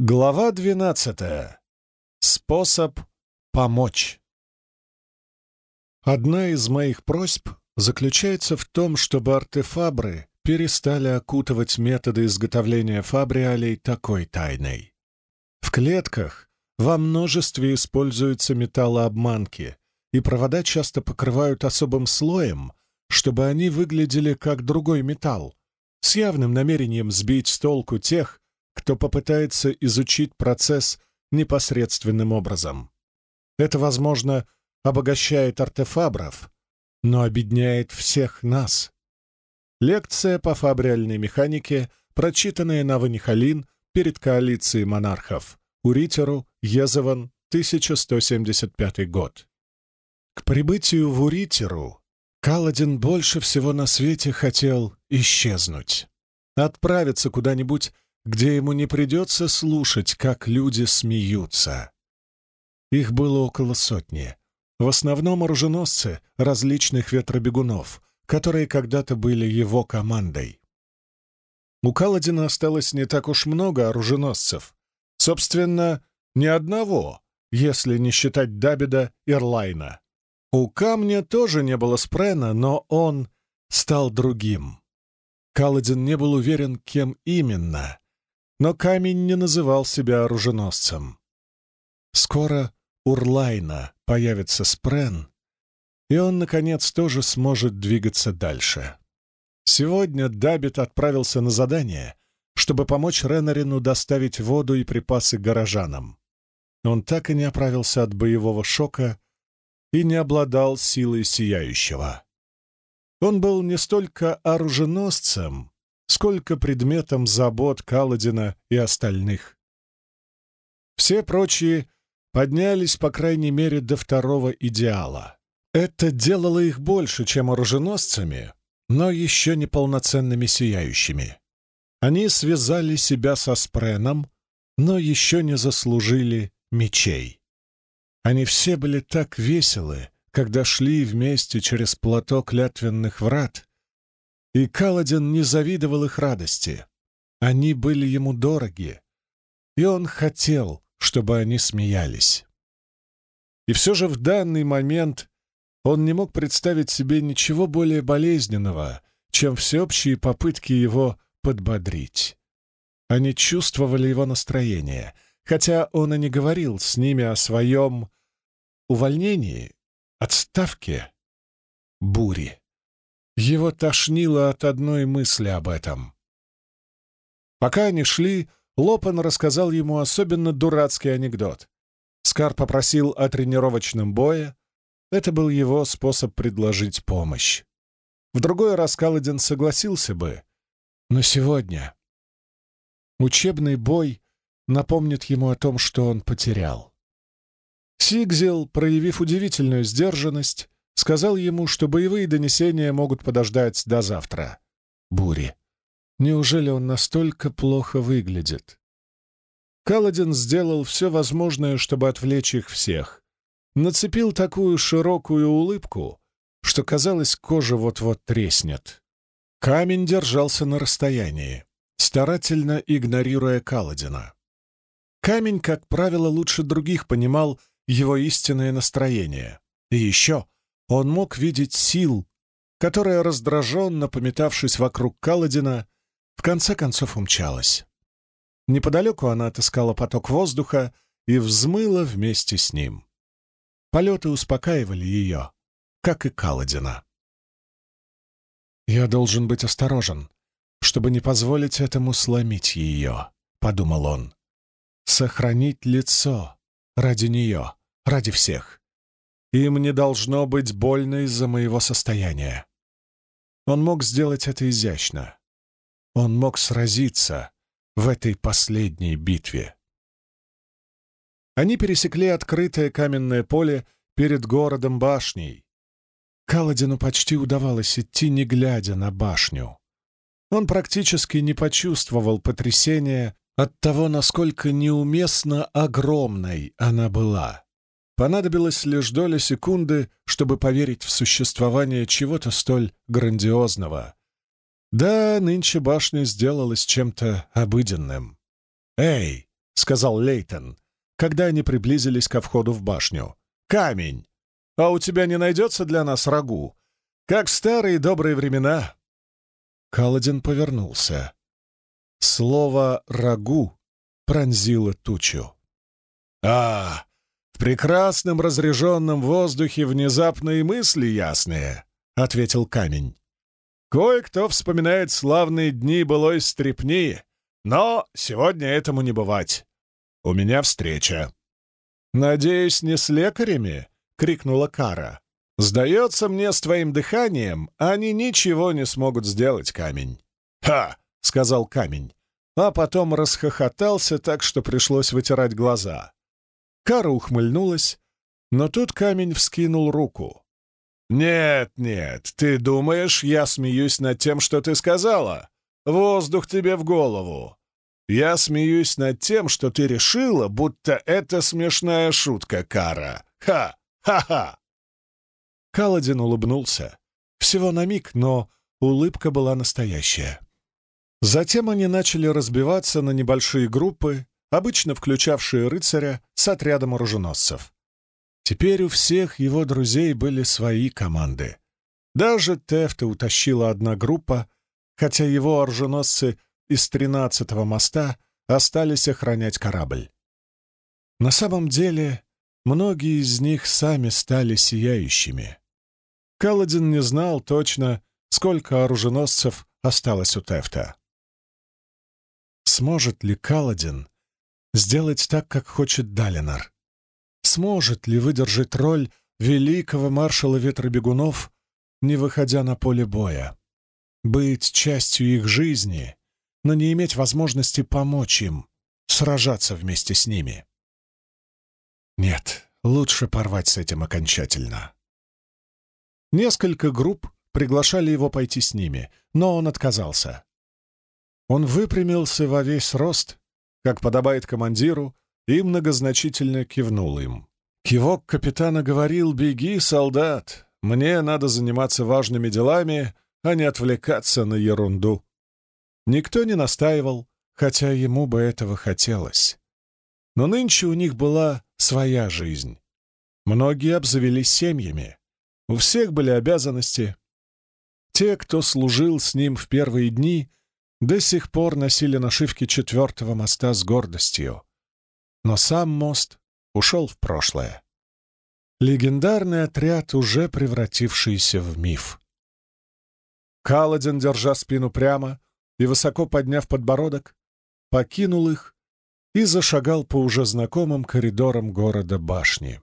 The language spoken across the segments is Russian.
Глава двенадцатая. Способ помочь. Одна из моих просьб заключается в том, чтобы артефабры перестали окутывать методы изготовления фабриалей такой тайной. В клетках во множестве используются металлообманки, и провода часто покрывают особым слоем, чтобы они выглядели как другой металл, с явным намерением сбить с толку тех, кто попытается изучить процесс непосредственным образом. Это, возможно, обогащает артефабров, но обедняет всех нас. Лекция по фабриальной механике, прочитанная на Ванихалин перед коалицией монархов, Уритеру, Езован, 1175 год. К прибытию в Уритеру Каладин больше всего на свете хотел исчезнуть, отправиться куда-нибудь где ему не придется слушать, как люди смеются. Их было около сотни. В основном оруженосцы различных ветробегунов, которые когда-то были его командой. У Каладина осталось не так уж много оруженосцев. Собственно, ни одного, если не считать Дабида Ирлайна. У Камня тоже не было спрена, но он стал другим. Каладин не был уверен, кем именно, но камень не называл себя оруженосцем. Скоро Урлайна появится Спрен, и он, наконец, тоже сможет двигаться дальше. Сегодня Дабит отправился на задание, чтобы помочь Ренарину доставить воду и припасы горожанам. Он так и не оправился от боевого шока и не обладал силой сияющего. Он был не столько оруженосцем, сколько предметом забот Каладина и остальных. Все прочие поднялись, по крайней мере, до второго идеала. Это делало их больше, чем оруженосцами, но еще не полноценными сияющими. Они связали себя со Спреном, но еще не заслужили мечей. Они все были так веселы, когда шли вместе через плато клятвенных врат, и Каладин не завидовал их радости. Они были ему дороги, и он хотел, чтобы они смеялись. И все же в данный момент он не мог представить себе ничего более болезненного, чем всеобщие попытки его подбодрить. Они чувствовали его настроение, хотя он и не говорил с ними о своем увольнении, отставке, буре. Его тошнило от одной мысли об этом. Пока они шли, Лопан рассказал ему особенно дурацкий анекдот. Скар попросил о тренировочном бое. Это был его способ предложить помощь. В другой раз Каладин согласился бы, но сегодня учебный бой напомнит ему о том, что он потерял. Сигзел, проявив удивительную сдержанность, сказал ему, что боевые донесения могут подождать до завтра. Бури. Неужели он настолько плохо выглядит? Каладин сделал все возможное, чтобы отвлечь их всех. Нацепил такую широкую улыбку, что, казалось, кожа вот-вот треснет. Камень держался на расстоянии, старательно игнорируя Каладина. Камень, как правило, лучше других понимал его истинное настроение. И еще он мог видеть сил, которая, раздраженно пометавшись вокруг Каладина, в конце концов умчалась. Неподалеку она отыскала поток воздуха и взмыла вместе с ним. Полеты успокаивали ее, как и Каладина. «Я должен быть осторожен, чтобы не позволить этому сломить ее», — подумал он. «Сохранить лицо ради нее, ради всех. Им не должно быть больно из-за моего состояния. Он мог сделать это изящно. Он мог сразиться в этой последней битве. Они пересекли открытое каменное поле перед городом башней. Каладину почти удавалось идти, не глядя на башню. Он практически не почувствовал потрясения от того, насколько неуместно огромной она была. Понадобилось лишь доля секунды, чтобы поверить в существование чего-то столь грандиозного. Да, нынче башня сделалась чем-то обыденным. «Эй!» — сказал Лейтон, когда они приблизились ко входу в башню. «Камень! А у тебя не найдется для нас рагу? Как старые добрые времена!» Каладин повернулся. Слово «рагу» пронзило тучу. «А, в прекрасном разреженном воздухе внезапные мысли ясные», — ответил камень. «Кое-кто вспоминает славные дни былой стрепни, но сегодня этому не бывать. У меня встреча». «Надеюсь, не с лекарями?» — крикнула Кара. «Сдается мне, с твоим дыханием они ничего не смогут сделать, камень». «Ха!» — сказал камень, а потом расхохотался так, что пришлось вытирать глаза. Кара ухмыльнулась, но тут камень вскинул руку. «Нет, нет, ты думаешь, я смеюсь над тем, что ты сказала? Воздух тебе в голову. Я смеюсь над тем, что ты решила, будто это смешная шутка, Кара. Ха! Ха-ха!» Каладин улыбнулся. Всего на миг, но улыбка была настоящая. Затем они начали разбиваться на небольшие группы, обычно включавшие рыцаря с отрядом оруженосцев. Теперь у всех его друзей были свои команды. Даже Тефта утащила одна группа, хотя его оруженосцы из тринадцатого моста остались охранять корабль. На самом деле, многие из них сами стали сияющими. Каладин не знал точно, сколько оруженосцев осталось у Тефта. Сможет ли Каладин сделать так, как хочет Далинар? Сможет ли выдержать роль великого маршала ветробегунов, не выходя на поле боя? Быть частью их жизни, но не иметь возможности помочь им, сражаться вместе с ними? Нет, лучше порвать с этим окончательно. Несколько групп приглашали его пойти с ними, но он отказался. Он выпрямился во весь рост как подобает командиру, и многозначительно кивнул им. Кивок капитана говорил «Беги, солдат! Мне надо заниматься важными делами, а не отвлекаться на ерунду». Никто не настаивал, хотя ему бы этого хотелось. Но нынче у них была своя жизнь. Многие обзавелись семьями. У всех были обязанности. Те, кто служил с ним в первые дни, до сих пор носили нашивки четвертого моста с гордостью. Но сам мост ушел в прошлое. Легендарный отряд, уже превратившийся в миф. Каладин, держа спину прямо и высоко подняв подбородок, покинул их и зашагал по уже знакомым коридорам города башни.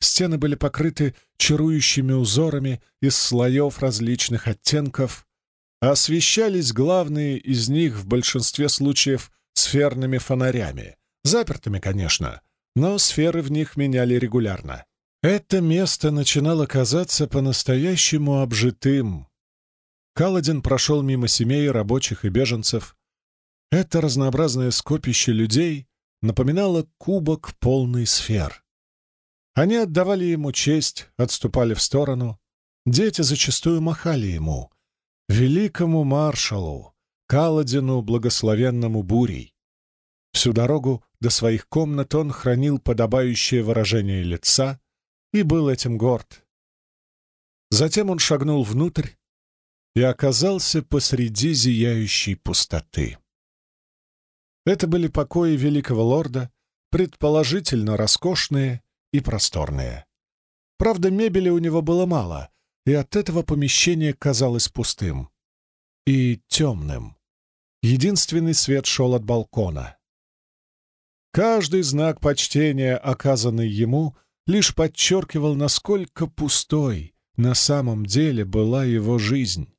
Стены были покрыты чарующими узорами из слоев различных оттенков, освещались главные из них в большинстве случаев сферными фонарями, запертыми, конечно, но сферы в них меняли регулярно. Это место начинало казаться по-настоящему обжитым. Каладин прошел мимо семей, рабочих и беженцев. Это разнообразное скопище людей напоминало кубок полный сфер. Они отдавали ему честь, отступали в сторону. Дети зачастую махали ему, великому маршалу, Каладину благословенному бурей. Всю дорогу до своих комнат он хранил подобающее выражение лица и был этим горд. Затем он шагнул внутрь и оказался посреди зияющей пустоты. Это были покои великого лорда, предположительно роскошные и просторные. Правда, мебели у него было мало, и от этого помещение казалось пустым и темным. Единственный свет шел от балкона. Каждый знак почтения, оказанный ему, лишь подчеркивал, насколько пустой на самом деле была его жизнь.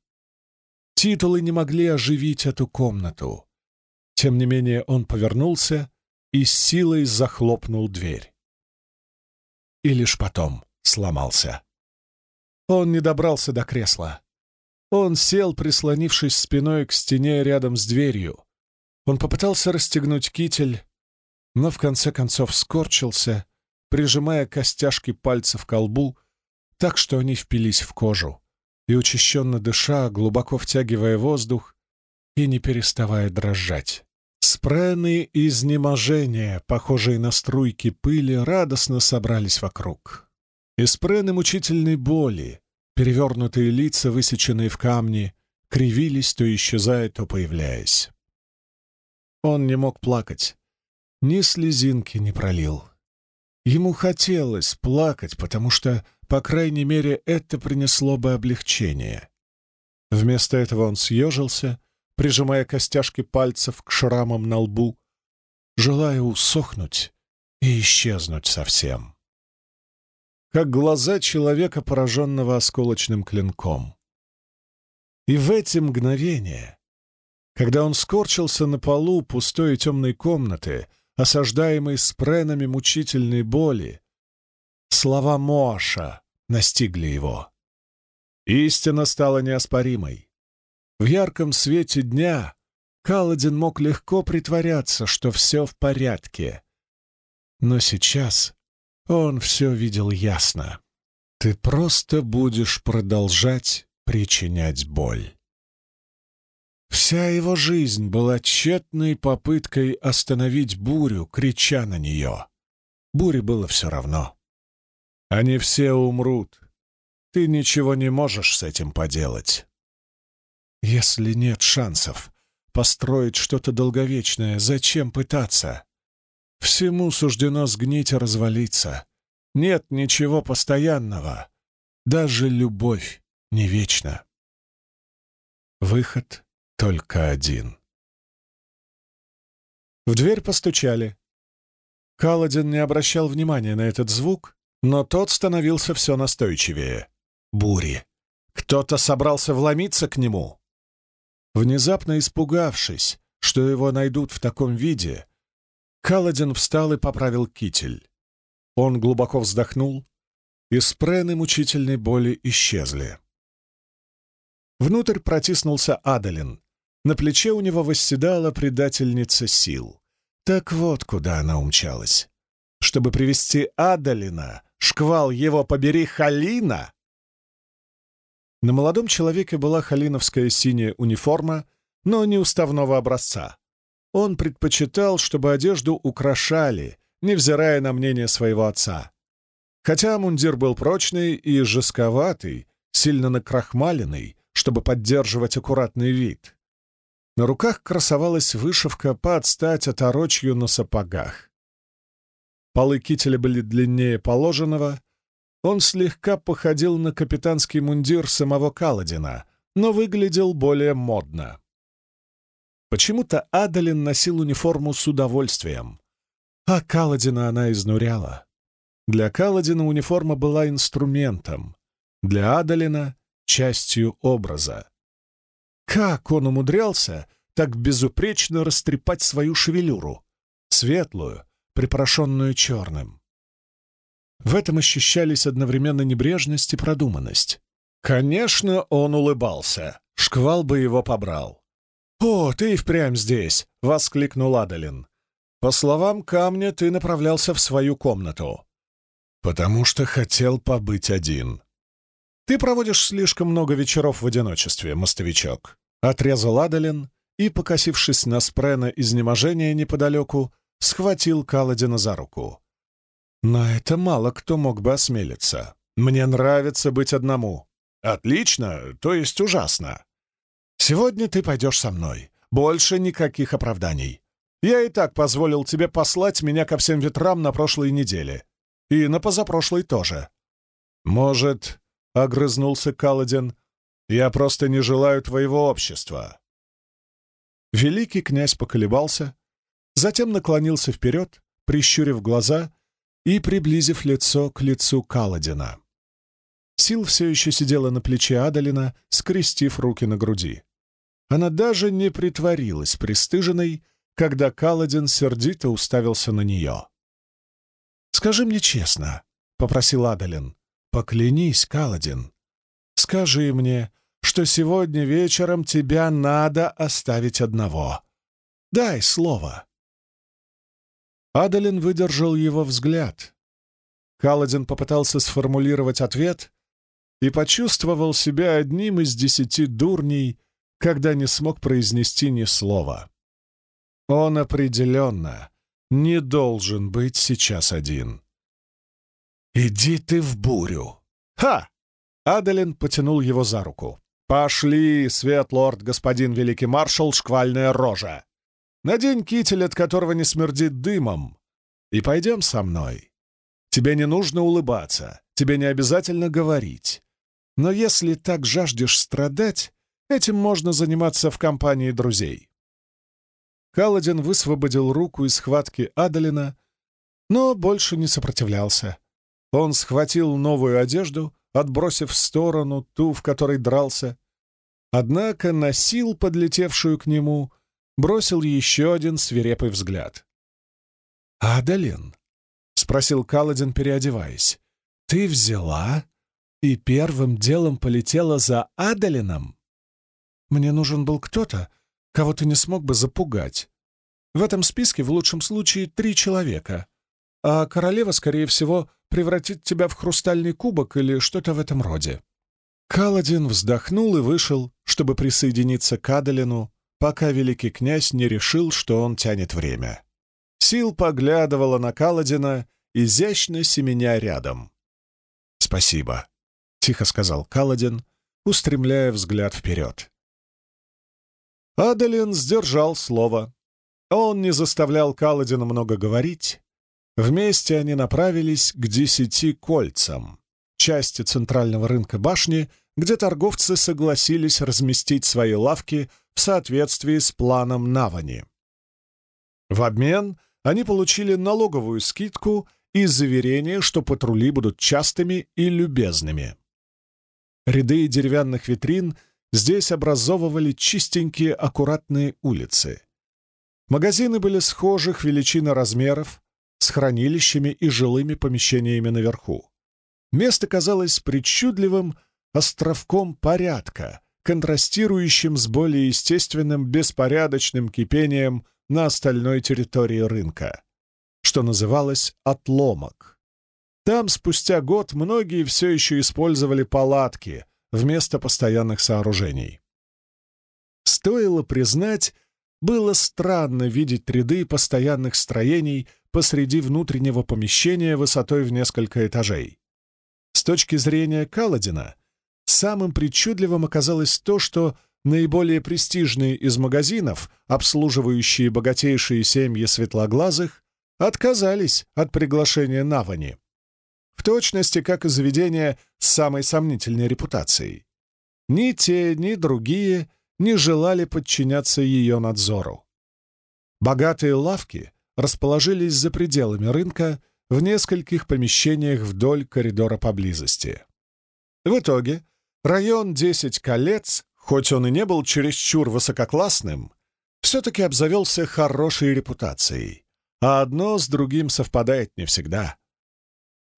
Титулы не могли оживить эту комнату. Тем не менее он повернулся и с силой захлопнул дверь. И лишь потом сломался. Он не добрался до кресла. Он сел, прислонившись спиной к стене рядом с дверью. Он попытался расстегнуть китель, но в конце концов скорчился, прижимая костяшки пальцев к лбу, так что они впились в кожу, и, учащенно дыша, глубоко втягивая воздух и не переставая дрожать. Спрены изнеможения, похожие на струйки пыли, радостно собрались вокруг. И спрены мучительной боли, перевернутые лица, высеченные в камне, кривились, то исчезая, то появляясь. Он не мог плакать, ни слезинки не пролил. Ему хотелось плакать, потому что, по крайней мере, это принесло бы облегчение. Вместо этого он съежился, прижимая костяшки пальцев к шрамам на лбу, желая усохнуть и исчезнуть совсем. Как глаза человека, пораженного осколочным клинком. И в эти мгновения, когда он скорчился на полу пустой и темной комнаты, осаждаемый спренами мучительной боли, слова Моаша настигли его. Истина стала неоспоримой. В ярком свете дня Каладин мог легко притворяться, что все в порядке. Но сейчас он все видел ясно. Ты просто будешь продолжать причинять боль. Вся его жизнь была тщетной попыткой остановить бурю, крича на нее. Буре было все равно. Они все умрут. Ты ничего не можешь с этим поделать. Если нет шансов построить что-то долговечное, зачем пытаться? Всему суждено сгнить и развалиться. Нет ничего постоянного. Даже любовь не вечна. Выход только один. В дверь постучали. Каладин не обращал внимания на этот звук, но тот становился все настойчивее. Бури. Кто-то собрался вломиться к нему. Внезапно испугавшись, что его найдут в таком виде, Каладин встал и поправил китель. Он глубоко вздохнул, и спрены мучительной боли исчезли. Внутрь протиснулся Адалин, на плече у него восседала предательница сил. Так вот, куда она умчалась. Чтобы привести Адалина, шквал его побери Халина. На молодом человеке была халиновская синяя униформа, но не уставного образца. Он предпочитал, чтобы одежду украшали, невзирая на мнение своего отца. Хотя мундир был прочный и жестковатый, сильно накрахмаленный, чтобы поддерживать аккуратный вид. На руках красовалась вышивка под стать оторочью на сапогах. Полы кителя были длиннее положенного. Он слегка походил на капитанский мундир самого Каладина, но выглядел более модно. Почему-то Адалин носил униформу с удовольствием, а Каладина она изнуряла. Для Каладина униформа была инструментом, для Адалина — частью образа. Как он умудрялся так безупречно растрепать свою шевелюру, светлую, припорошенную черным? В этом ощущались одновременно небрежность и продуманность. Конечно, он улыбался. Шквал бы его побрал. «О, ты и впрямь здесь!» — воскликнул Адалин. «По словам камня, ты направлялся в свою комнату». «Потому что хотел побыть один», «Ты проводишь слишком много вечеров в одиночестве, мостовичок», — отрезал Адалин и, покосившись на спрена изнеможения неподалеку, схватил Каладина за руку. «Но это мало кто мог бы осмелиться. Мне нравится быть одному». «Отлично, то есть ужасно. Сегодня ты пойдешь со мной. Больше никаких оправданий. Я и так позволил тебе послать меня ко всем ветрам на прошлой неделе. И на позапрошлой тоже. Может, — огрызнулся Каладин. «Я просто не желаю твоего общества». Великий князь поколебался, затем наклонился вперед, прищурив глаза и приблизив лицо к лицу Каладина. Сил все еще сидела на плече Адалина, скрестив руки на груди. Она даже не притворилась пристыженной, когда Каладин сердито уставился на нее. «Скажи мне честно», — попросил Адалин, Поклянись, Каладин. Скажи мне, что сегодня вечером тебя надо оставить одного. Дай слово. Адалин выдержал его взгляд. Каладин попытался сформулировать ответ и почувствовал себя одним из десяти дурней, когда не смог произнести ни слова. Он определенно не должен быть сейчас один. «Иди ты в бурю!» «Ха!» Адалин потянул его за руку. «Пошли, светлорд, господин великий маршал, шквальная рожа! Надень китель, от которого не смердит дымом, и пойдем со мной. Тебе не нужно улыбаться, тебе не обязательно говорить. Но если так жаждешь страдать, этим можно заниматься в компании друзей». Каладин высвободил руку из схватки Адалина, но больше не сопротивлялся. Он схватил новую одежду, отбросив в сторону ту, в которой дрался. Однако носил подлетевшую к нему, бросил еще один свирепый взгляд. «Адалин?» — спросил Каладин, переодеваясь. «Ты взяла и первым делом полетела за Адалином? Мне нужен был кто-то, кого ты не смог бы запугать. В этом списке в лучшем случае три человека, а королева, скорее всего, превратит тебя в хрустальный кубок или что-то в этом роде». Каладин вздохнул и вышел, чтобы присоединиться к Адалину, пока великий князь не решил, что он тянет время. Сил поглядывала на Каладина, изящно семеня рядом. «Спасибо», — тихо сказал Каладин, устремляя взгляд вперед. Адалин сдержал слово. Он не заставлял Каладина много говорить. Вместе они направились к десяти кольцам, части центрального рынка башни, где торговцы согласились разместить свои лавки в соответствии с планом Навани. В обмен они получили налоговую скидку и заверение, что патрули будут частыми и любезными. Ряды деревянных витрин здесь образовывали чистенькие аккуратные улицы. Магазины были схожих величин и размеров, с хранилищами и жилыми помещениями наверху. Место казалось причудливым островком порядка, контрастирующим с более естественным беспорядочным кипением на остальной территории рынка, что называлось «отломок». Там спустя год многие все еще использовали палатки вместо постоянных сооружений. Стоило признать, было странно видеть ряды постоянных строений посреди внутреннего помещения высотой в несколько этажей. С точки зрения Каладина, самым причудливым оказалось то, что наиболее престижные из магазинов, обслуживающие богатейшие семьи светлоглазых, отказались от приглашения Навани. В точности, как и заведения с самой сомнительной репутацией. Ни те, ни другие — не желали подчиняться ее надзору. Богатые лавки расположились за пределами рынка в нескольких помещениях вдоль коридора поблизости. В итоге район «Десять колец», хоть он и не был чересчур высококлассным, все-таки обзавелся хорошей репутацией, а одно с другим совпадает не всегда.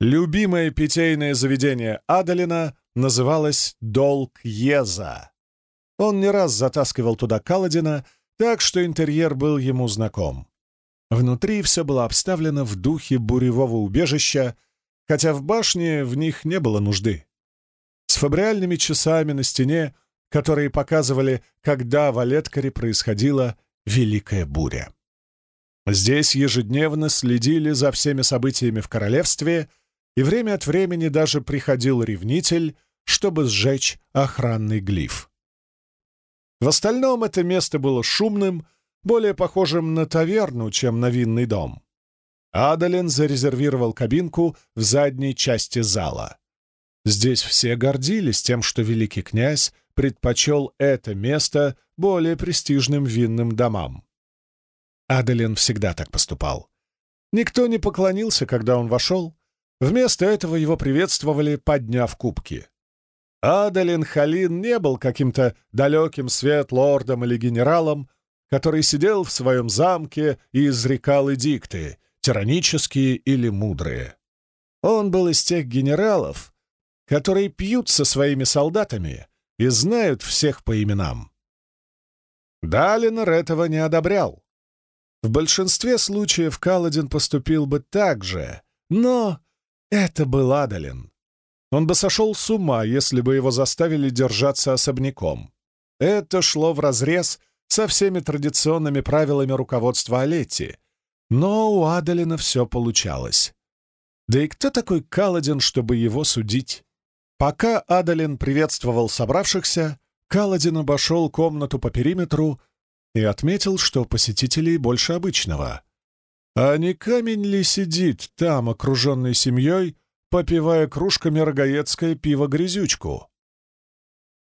Любимое питейное заведение Адалина называлось «Долг Еза», он не раз затаскивал туда Каладина, так что интерьер был ему знаком. Внутри все было обставлено в духе буревого убежища, хотя в башне в них не было нужды. С фабриальными часами на стене, которые показывали, когда в Олеткаре происходила Великая буря. Здесь ежедневно следили за всеми событиями в королевстве, и время от времени даже приходил ревнитель, чтобы сжечь охранный глиф. В остальном это место было шумным, более похожим на таверну, чем на винный дом. Адалин зарезервировал кабинку в задней части зала. Здесь все гордились тем, что великий князь предпочел это место более престижным винным домам. Адалин всегда так поступал. Никто не поклонился, когда он вошел. Вместо этого его приветствовали, подняв кубки. Адалин Халин не был каким-то далеким светлордом или генералом, который сидел в своем замке и изрекал эдикты, тиранические или мудрые. Он был из тех генералов, которые пьют со своими солдатами и знают всех по именам. Далинор этого не одобрял. В большинстве случаев Каладин поступил бы так же, но это был Адалин. Он бы сошел с ума, если бы его заставили держаться особняком. Это шло вразрез со всеми традиционными правилами руководства Олетти, но у Адалина все получалось. Да и кто такой Каладин, чтобы его судить? Пока Адалин приветствовал собравшихся, Каладин обошел комнату по периметру и отметил, что посетителей больше обычного. А не камень ли сидит там, окруженный семьей, попивая кружками рогаецкое пиво-грязючку?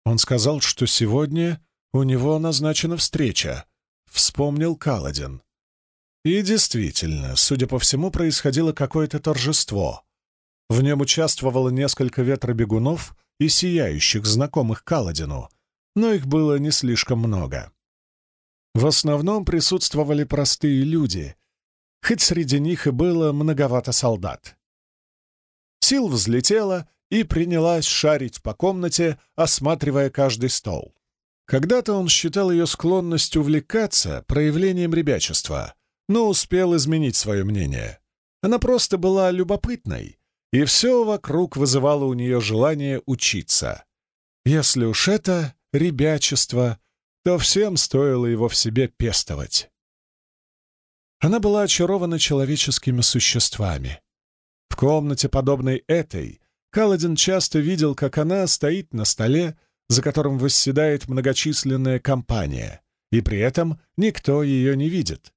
Он сказал, что сегодня у него назначена встреча, вспомнил Каладин. И действительно, судя по всему, происходило какое-то торжество. В нем участвовало несколько ветробегунов и сияющих, знакомых Каладину, но их было не слишком много. В основном присутствовали простые люди, хоть среди них и было многовато солдат. Сил взлетела и принялась шарить по комнате, осматривая каждый стол. Когда-то он считал ее склонность увлекаться проявлением ребячества, но успел изменить свое мнение. Она просто была любопытной, и все вокруг вызывало у нее желание учиться. Если уж это ребячество, то всем стоило его в себе пестовать. Она была очарована человеческими существами. В комнате, подобной этой, Каладин часто видел, как она стоит на столе, за которым восседает многочисленная компания, и при этом никто ее не видит,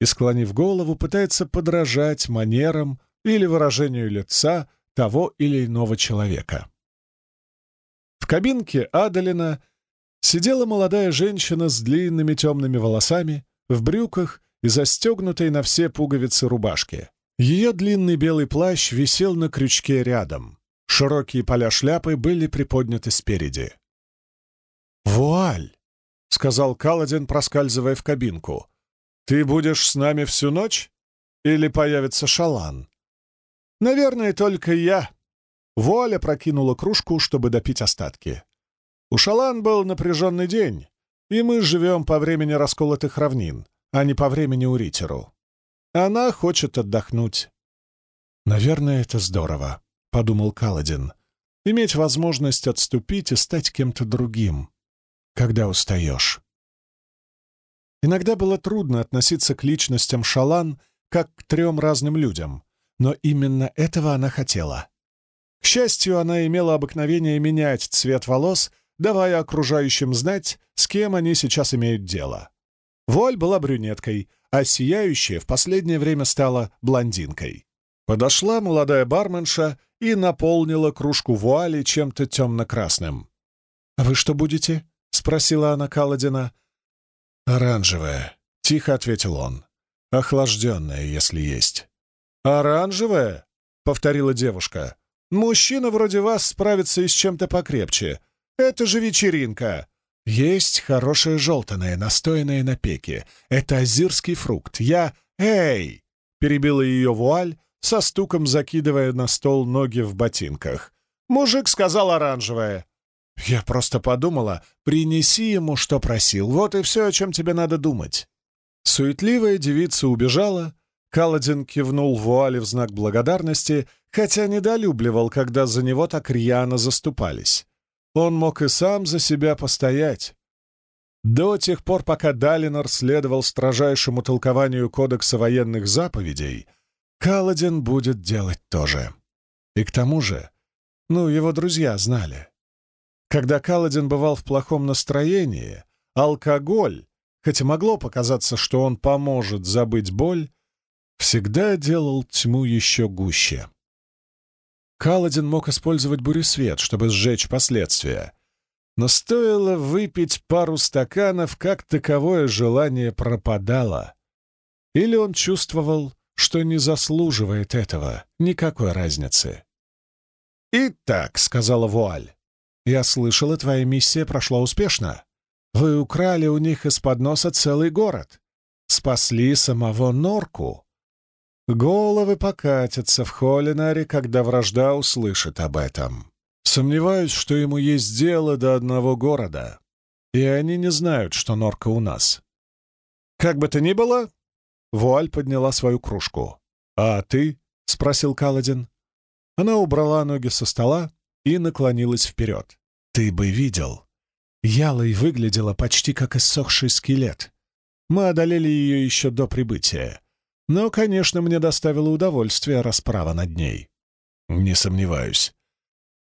и, склонив голову, пытается подражать манерам или выражению лица того или иного человека. В кабинке Адалина сидела молодая женщина с длинными темными волосами, в брюках и застегнутой на все пуговицы рубашки. Ее длинный белый плащ висел на крючке рядом. Широкие поля шляпы были приподняты спереди. «Вуаль!» — сказал Каладин, проскальзывая в кабинку. «Ты будешь с нами всю ночь? Или появится шалан?» «Наверное, только я». Вуаля прокинула кружку, чтобы допить остатки. У Шалан был напряженный день, и мы живем по времени расколотых равнин, а не по времени Уритеру. Она хочет отдохнуть. «Наверное, это здорово», — подумал Каладин. «Иметь возможность отступить и стать кем-то другим, когда устаешь». Иногда было трудно относиться к личностям Шалан как к трем разным людям, но именно этого она хотела. К счастью, она имела обыкновение менять цвет волос — давая окружающим знать, с кем они сейчас имеют дело. Воль была брюнеткой, а сияющая в последнее время стала блондинкой. Подошла молодая барменша и наполнила кружку вуали чем-то темно-красным. «А вы что будете?» — спросила она Каладина. «Оранжевое», — тихо ответил он. «Охлажденное, если есть». «Оранжевое?» — повторила девушка. «Мужчина вроде вас справится и с чем-то покрепче. Это же вечеринка!» «Есть хорошее желтое, настоянное на пеке. Это азирский фрукт. Я... Эй!» — перебила ее вуаль, со стуком закидывая на стол ноги в ботинках. Мужик сказал оранжевое. «Я просто подумала, принеси ему, что просил. Вот и все, о чем тебе надо думать». Суетливая девица убежала. Каладин кивнул вуале в знак благодарности, хотя недолюбливал, когда за него так рьяно заступались. Он мог и сам за себя постоять. До тех пор, пока Далинор следовал строжайшему толкованию Кодекса военных заповедей, Каладин будет делать то же. И к тому же, ну, его друзья знали. Когда Каладин бывал в плохом настроении, алкоголь, хотя могло показаться, что он поможет забыть боль, всегда делал тьму еще гуще. Каладин мог использовать буресвет, чтобы сжечь последствия. Но стоило выпить пару стаканов, как таковое желание пропадало. Или он чувствовал, что не заслуживает этого, никакой разницы. «Итак», — сказала Вуаль, — «я слышала, твоя миссия прошла успешно. Вы украли у них из-под носа целый город, спасли самого Норку. Головы покатятся в Холинаре, когда вражда услышит об этом. Сомневаюсь, что ему есть дело до одного города, и они не знают, что норка у нас. Как бы то ни было, Вуаль подняла свою кружку. «А ты?» — спросил Каладин. Она убрала ноги со стола и наклонилась вперед. «Ты бы видел. Ялой выглядела почти как иссохший скелет. Мы одолели ее еще до прибытия. Но, конечно, мне доставило удовольствие расправа над ней. Не сомневаюсь.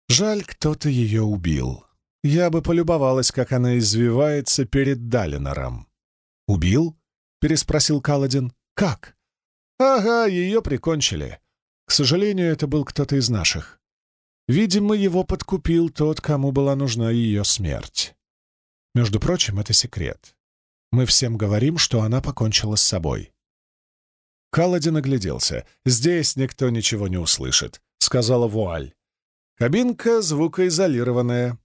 Жаль, кто-то ее убил. Я бы полюбовалась, как она извивается перед Далинором. «Убил?» — переспросил Каладин. «Как?» «Ага, ее прикончили. К сожалению, это был кто-то из наших. Видимо, его подкупил тот, кому была нужна ее смерть. Между прочим, это секрет. Мы всем говорим, что она покончила с собой». Каладин огляделся. «Здесь никто ничего не услышит», — сказала Вуаль. «Кабинка звукоизолированная».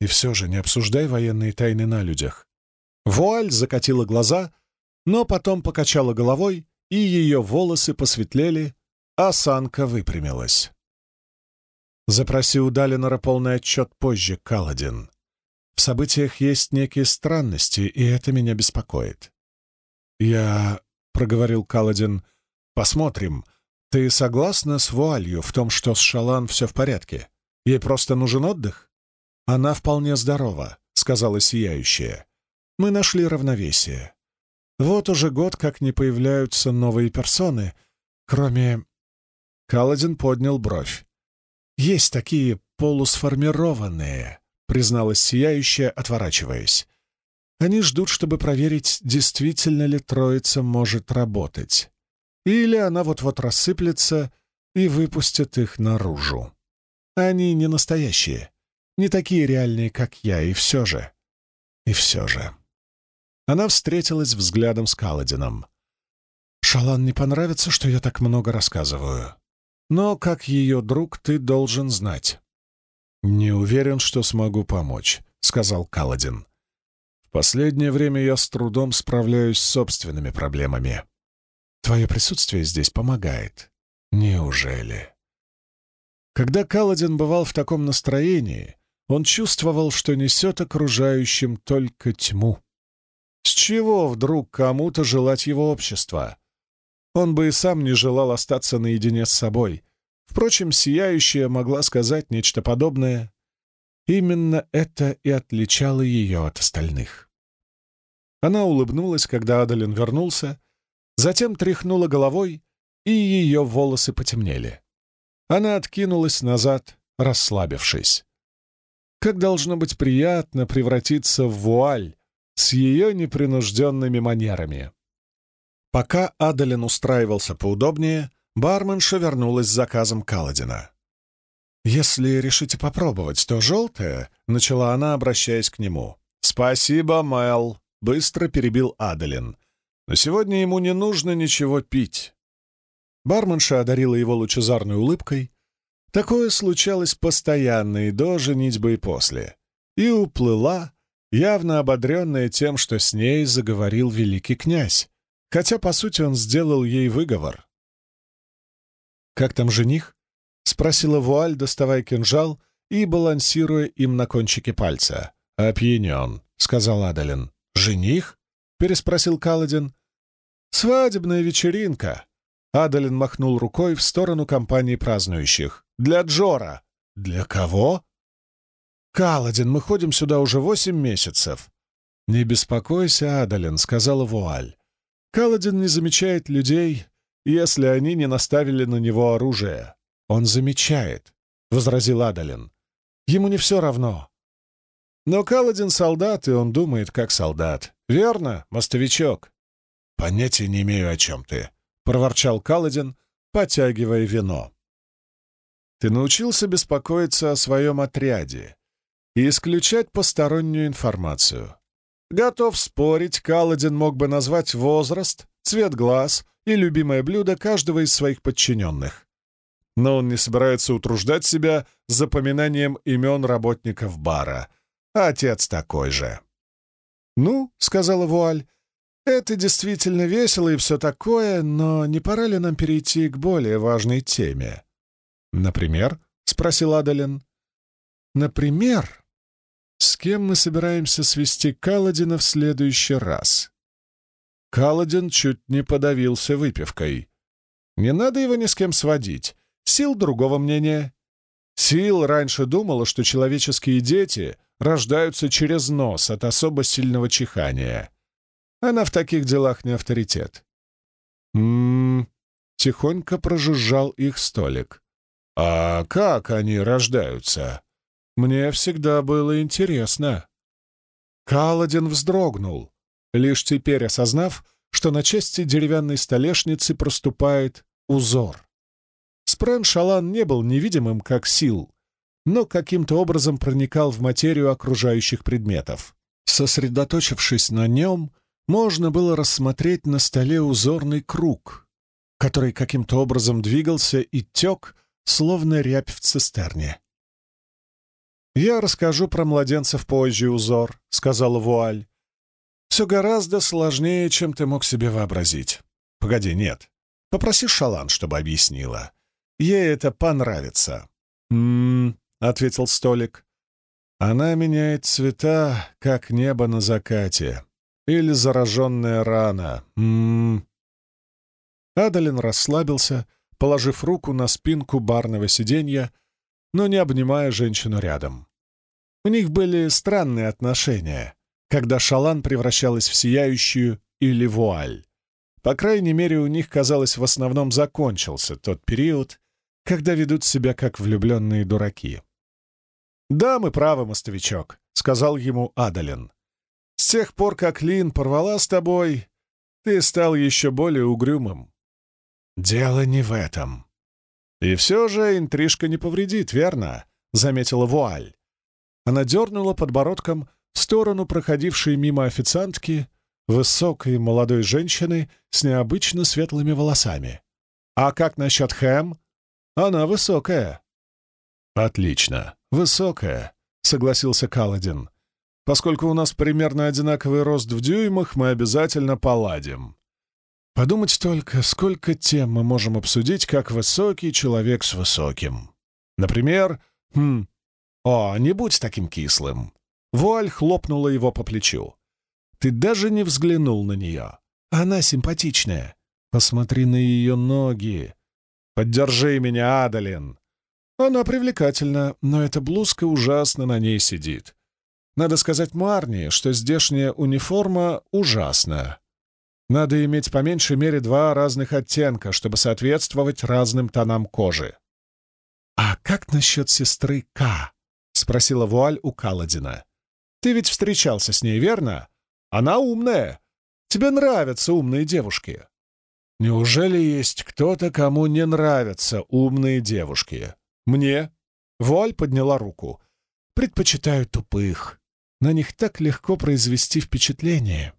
И все же не обсуждай военные тайны на людях. Вуаль закатила глаза, но потом покачала головой, и ее волосы посветлели, а осанка выпрямилась. Запроси у Далинора полный отчет позже, Каладин. В событиях есть некие странности, и это меня беспокоит. Я проговорил Каладин. «Посмотрим. Ты согласна с Вуалью в том, что с Шалан все в порядке? Ей просто нужен отдых?» «Она вполне здорова», — сказала Сияющая. «Мы нашли равновесие. Вот уже год, как не появляются новые персоны, кроме...» Каладин поднял бровь. «Есть такие полусформированные», — призналась Сияющая, отворачиваясь. Они ждут, чтобы проверить, действительно ли троица может работать. Или она вот-вот рассыплется и выпустит их наружу. Они не настоящие, не такие реальные, как я, и все же. И все же. Она встретилась взглядом с Каладином. «Шалан не понравится, что я так много рассказываю. Но, как ее друг, ты должен знать». «Не уверен, что смогу помочь», — сказал Каладин. В последнее время я с трудом справляюсь с собственными проблемами. Твое присутствие здесь помогает. Неужели? Когда Каладин бывал в таком настроении, он чувствовал, что несет окружающим только тьму. С чего вдруг кому-то желать его общества? Он бы и сам не желал остаться наедине с собой. Впрочем, Сияющая могла сказать нечто подобное Именно это и отличало ее от остальных. Она улыбнулась, когда Адалин вернулся, затем тряхнула головой, и ее волосы потемнели. Она откинулась назад, расслабившись. Как должно быть приятно превратиться в вуаль с ее непринужденными манерами. Пока Адалин устраивался поудобнее, барменша вернулась с заказом Каладина. «Если решите попробовать, то желтое», — начала она, обращаясь к нему. «Спасибо, Мэл», — быстро перебил Адалин. «Но сегодня ему не нужно ничего пить». Барменша одарила его лучезарной улыбкой. Такое случалось постоянно и до женитьбы и после. И уплыла, явно ободренная тем, что с ней заговорил великий князь, хотя, по сути, он сделал ей выговор. «Как там жених?» — спросила Вуаль, доставая кинжал и балансируя им на кончике пальца. «Опьянен», — сказал Адалин. «Жених?» — переспросил Каладин. «Свадебная вечеринка!» Адалин махнул рукой в сторону компании празднующих. «Для Джора!» «Для кого?» «Каладин, мы ходим сюда уже восемь месяцев». «Не беспокойся, Адалин», — сказала Вуаль. «Каладин не замечает людей, если они не наставили на него оружие. «Он замечает», — возразил Адалин. «Ему не все равно». «Но Каладин солдат, и он думает, как солдат. Верно, мостовичок?» «Понятия не имею, о чем ты», — проворчал Каладин, потягивая вино. «Ты научился беспокоиться о своем отряде и исключать постороннюю информацию. Готов спорить, Каладин мог бы назвать возраст, цвет глаз и любимое блюдо каждого из своих подчиненных но он не собирается утруждать себя запоминанием имен работников бара. отец такой же. «Ну», — сказала Вуаль, — «это действительно весело и все такое, но не пора ли нам перейти к более важной теме?» «Например?» — спросил Адалин. «Например, с кем мы собираемся свести Каладина в следующий раз?» Каладин чуть не подавился выпивкой. «Не надо его ни с кем сводить. Сил другого мнения. Сил раньше думала, что человеческие дети рождаются через нос от особо сильного чихания. Она в таких делах не авторитет. «М-м-м», тихонько прожужжал их столик. «А как они рождаются? Мне всегда было интересно». Каладин вздрогнул, лишь теперь осознав, что на части деревянной столешницы проступает узор. Спрен Шалан не был невидимым, как сил, но каким-то образом проникал в материю окружающих предметов. Сосредоточившись на нем, можно было рассмотреть на столе узорный круг, который каким-то образом двигался и тек, словно рябь в цистерне. «Я расскажу про младенцев позже, узор», — сказала Вуаль. «Все гораздо сложнее, чем ты мог себе вообразить. Погоди, нет. Попроси Шалан, чтобы объяснила. Ей это понравится». «М-м-м», ответил столик. «Она меняет цвета, как небо на закате. Или зараженная рана. М-м-м». Адалин расслабился, положив руку на спинку барного сиденья, но не обнимая женщину рядом. У них были странные отношения, когда шалан превращалась в сияющую или вуаль. По крайней мере, у них, казалось, в основном закончился тот период, когда ведут себя как влюбленные дураки. «Да, мы правы, мостовичок», — сказал ему Адалин. «С тех пор, как Лин порвала с тобой, ты стал еще более угрюмым. «Дело не в этом». «И все же интрижка не повредит, верно?» — заметила Вуаль. Она дернула подбородком в сторону проходившей мимо официантки, высокой молодой женщины с необычно светлыми волосами. «А как насчет Хэм? Она высокая». «Отлично, высокая», — согласился Каладин. «Поскольку у нас примерно одинаковый рост в дюймах, мы обязательно поладим». Подумать только, сколько тем мы можем обсудить, как высокий человек с высоким. Например, хм, «О, не будь таким кислым!» Вуаль хлопнула его по плечу. «Ты даже не взглянул на нее. Она симпатичная. Посмотри на ее ноги. Поддержи меня, Адалин!» Она привлекательна, но эта блузка ужасно на ней сидит. Надо сказать Марни, что здешняя униформа ужасна. Надо иметь по меньшей мере два разных оттенка, чтобы соответствовать разным тонам кожи. «А как насчет сестры К?» — спросила Вуаль у Каладина. «Ты ведь встречался с ней, верно? Она умная. Тебе нравятся умные девушки». «Неужели есть кто-то, кому не нравятся умные девушки?» «Мне?» — Вуаль подняла руку. «Предпочитаю тупых. На них так легко произвести впечатление».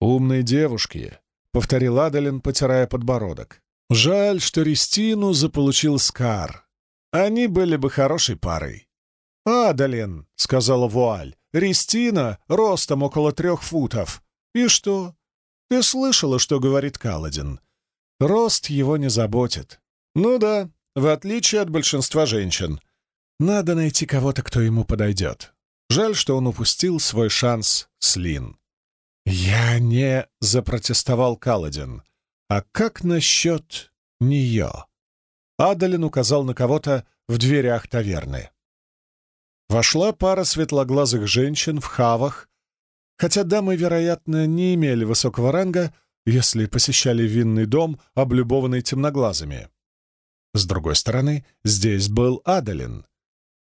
«Умные девушки», — повторил Адалин, потирая подбородок. «Жаль, что Ристину заполучил Скар. Они были бы хорошей парой». «Адалин», — сказала Вуаль, — «Ристина ростом около трех футов. И что? Ты слышала, что говорит Каладин? Рост его не заботит. Ну да, в отличие от большинства женщин. Надо найти кого-то, кто ему подойдет. Жаль, что он упустил свой шанс с Лин. «Я не...» — запротестовал Каладин. «А как насчет нее?» Адалин указал на кого-то в дверях таверны. Вошла пара светлоглазых женщин в хавах, хотя дамы, вероятно, не имели высокого ранга, если посещали винный дом, облюбованный темноглазыми. С другой стороны, здесь был Адалин.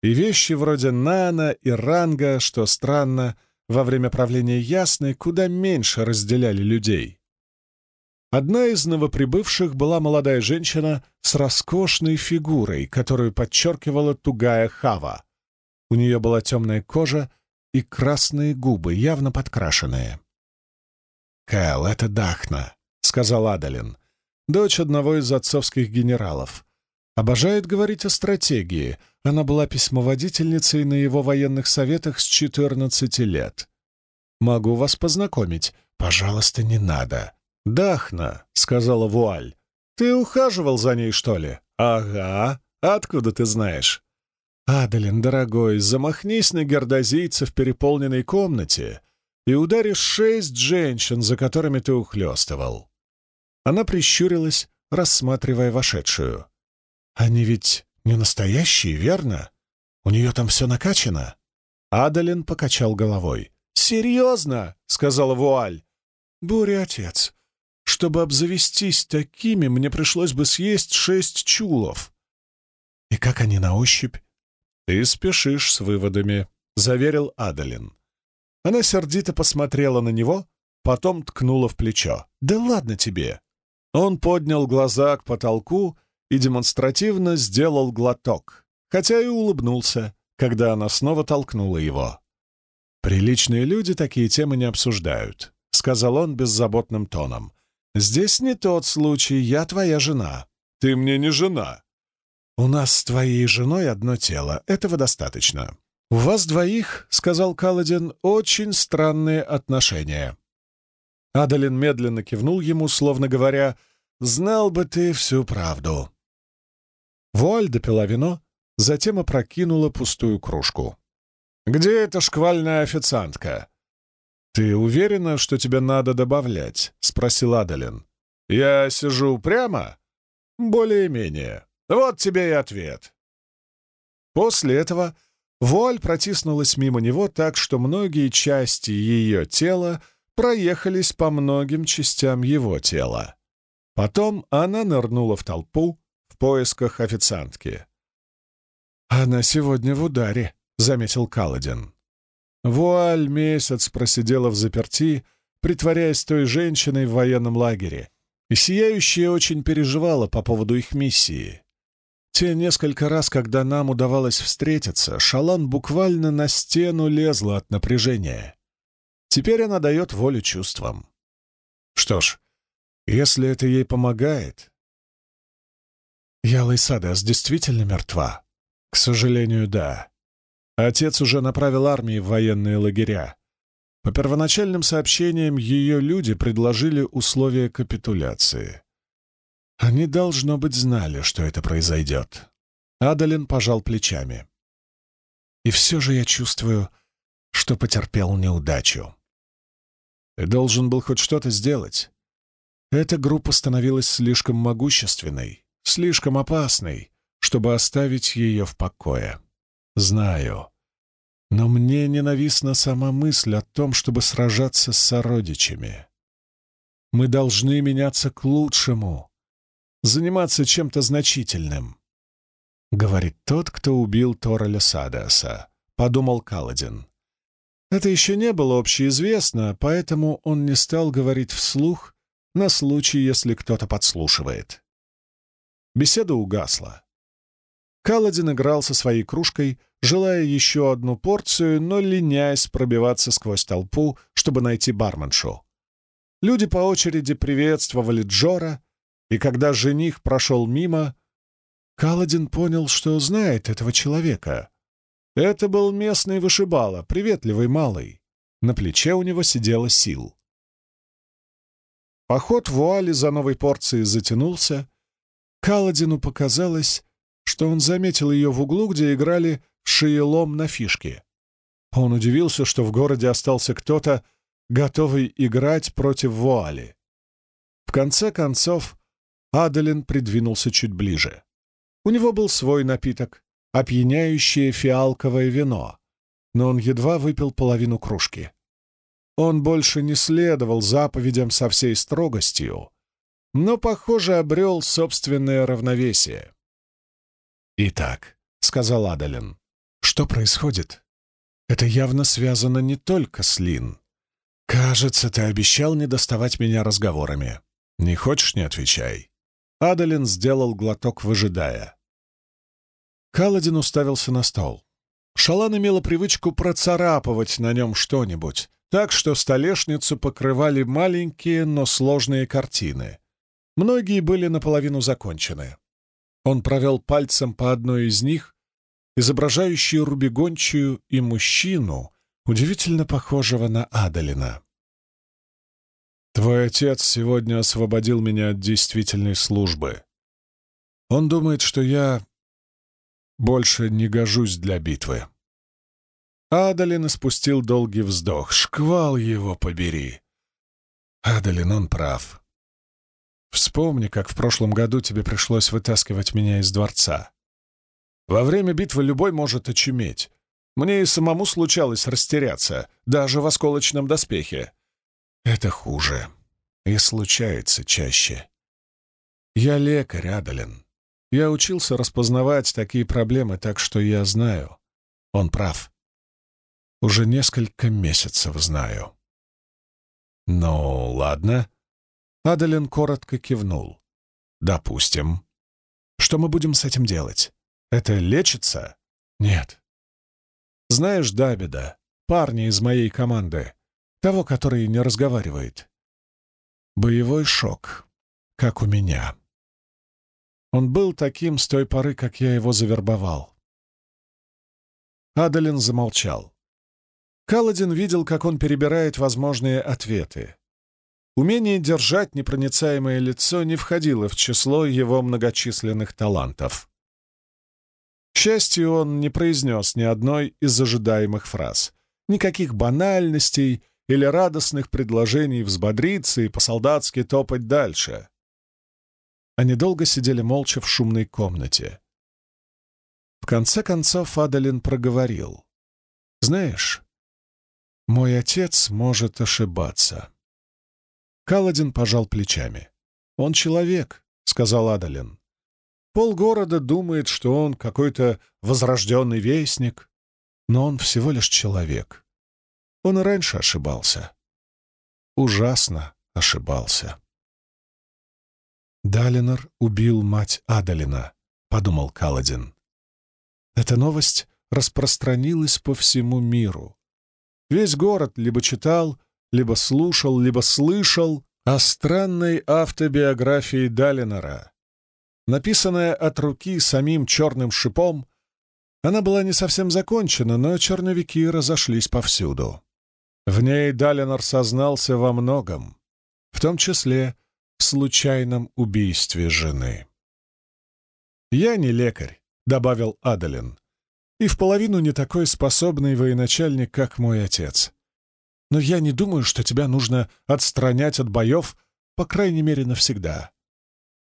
И вещи вроде Нана и ранга, что странно, — во время правления Ясной куда меньше разделяли людей. Одна из новоприбывших была молодая женщина с роскошной фигурой, которую подчеркивала тугая хава. У нее была темная кожа и красные губы, явно подкрашенные. «Кэл, это Дахна», — сказал Адалин, дочь одного из отцовских генералов. Обожает говорить о стратегии. Она была письмоводительницей на его военных советах с 14 лет. Могу вас познакомить. Пожалуйста, не надо. Дахна, сказала Вуаль. Ты ухаживал за ней, что ли? Ага. Откуда ты знаешь? Адалин, дорогой, замахнись на гердозийца в переполненной комнате и ударишь шесть женщин, за которыми ты ухлёстывал. Она прищурилась, рассматривая вошедшую. Они ведь не настоящие, верно? У нее там все накачано?» Адалин покачал головой. «Серьезно?» — сказала Вуаль. «Буря, отец. Чтобы обзавестись такими, мне пришлось бы съесть шесть чулов». «И как они на ощупь?» «Ты спешишь с выводами», — заверил Адалин. Она сердито посмотрела на него, потом ткнула в плечо. «Да ладно тебе!» Он поднял глаза к потолку и демонстративно сделал глоток, хотя и улыбнулся, когда она снова толкнула его. «Приличные люди такие темы не обсуждают», — сказал он беззаботным тоном. «Здесь не тот случай, я твоя жена». «Ты мне не жена». «У нас с твоей женой одно тело, этого достаточно». «У вас двоих, — сказал Каладин, — очень странные отношения». Адалин медленно кивнул ему, словно говоря, «Знал бы ты всю правду». Вуаль допила вино, затем опрокинула пустую кружку. «Где эта шквальная официантка?» «Ты уверена, что тебе надо добавлять?» — спросил Адалин. «Я сижу прямо?» «Более-менее. Вот тебе и ответ». После этого вуаль протиснулась мимо него так, что многие части ее тела проехались по многим частям его тела. Потом она нырнула в толпу в поисках официантки. «Она сегодня в ударе», — заметил Каладин. Вуаль месяц просидела в заперти, притворяясь той женщиной в военном лагере, и Сияющая очень переживала по поводу их миссии. Те несколько раз, когда нам удавалось встретиться, Шалан буквально на стену лезла от напряжения. Теперь она дает волю чувствам. Что ж, если это ей помогает... Ялой Садас действительно мертва? К сожалению, да. Отец уже направил армии в военные лагеря. По первоначальным сообщениям, ее люди предложили условия капитуляции. Они, должно быть, знали, что это произойдет. Адалин пожал плечами. И все же я чувствую, что потерпел неудачу. Ты должен был хоть что-то сделать. Эта группа становилась слишком могущественной, слишком опасной, чтобы оставить ее в покое. Знаю. Но мне ненавистна сама мысль о том, чтобы сражаться с сородичами. Мы должны меняться к лучшему, заниматься чем-то значительным. Говорит тот, кто убил Тораля Садаса, подумал Каладин. Это еще не было общеизвестно, поэтому он не стал говорить вслух на случай, если кто-то подслушивает. Беседа угасла. Каладин играл со своей кружкой, желая еще одну порцию, но ленясь пробиваться сквозь толпу, чтобы найти барменшу. Люди по очереди приветствовали Джора, и когда жених прошел мимо, Каладин понял, что знает этого человека. Это был местный вышибала, приветливый малый. На плече у него сидела сил. Поход в вуали за новой порцией затянулся. Каладину показалось, что он заметил ее в углу, где играли шиелом на фишке. Он удивился, что в городе остался кто-то, готовый играть против вуали. В конце концов, Адалин придвинулся чуть ближе. У него был свой напиток, опьяняющее фиалковое вино, но он едва выпил половину кружки. Он больше не следовал заповедям со всей строгостью, но, похоже, обрел собственное равновесие. «Итак», — сказал Адалин, — «что происходит? Это явно связано не только с Лин. Кажется, ты обещал не доставать меня разговорами. Не хочешь — не отвечай». Адалин сделал глоток, выжидая. Каладин уставился на стол. Шалан имела привычку процарапывать на нем что-нибудь, так что столешницу покрывали маленькие, но сложные картины. Многие были наполовину закончены. Он провел пальцем по одной из них, изображающей Рубигончию и мужчину, удивительно похожего на Адалина. «Твой отец сегодня освободил меня от действительной службы. Он думает, что я больше не гожусь для битвы. Адалин испустил долгий вздох. Шквал его побери. Адалин, он прав. Вспомни, как в прошлом году тебе пришлось вытаскивать меня из дворца. Во время битвы любой может очуметь. Мне и самому случалось растеряться, даже в осколочном доспехе. Это хуже. И случается чаще. Я лекарь, Адалин. Я учился распознавать такие проблемы, так что я знаю. Он прав. Уже несколько месяцев знаю. Ну, ладно. Адалин коротко кивнул. Допустим. Что мы будем с этим делать? Это лечится? Нет. Знаешь Дабида, парня из моей команды, того, который не разговаривает? Боевой шок, как у меня. Он был таким с той поры, как я его завербовал. Адалин замолчал. Каладин видел, как он перебирает возможные ответы. Умение держать непроницаемое лицо не входило в число его многочисленных талантов. К счастью, он не произнес ни одной из ожидаемых фраз, никаких банальностей или радостных предложений взбодриться и по-солдатски топать дальше. Они долго сидели молча в шумной комнате. В конце концов Адалин проговорил. «Знаешь, мой отец может ошибаться». Каладин пожал плечами. «Он человек», — сказал Адалин. «Полгорода думает, что он какой-то возрожденный вестник, но он всего лишь человек. Он и раньше ошибался. Ужасно ошибался». «Далинор убил мать Адалина», — подумал Каладин. Эта новость распространилась по всему миру. Весь город либо читал, либо слушал, либо слышал о странной автобиографии Далинора. Написанная от руки самим черным шипом, она была не совсем закончена, но черновики разошлись повсюду. В ней Далинор сознался во многом, в том числе в случайном убийстве жены. «Я не лекарь», — добавил Адалин, «и в половину не такой способный военачальник, как мой отец. Но я не думаю, что тебя нужно отстранять от боев, по крайней мере, навсегда.